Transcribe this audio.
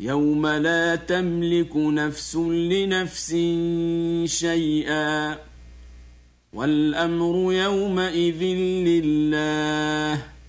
يوم لا تملك نفس لنفس شيئا. والأمر يومئذ لله.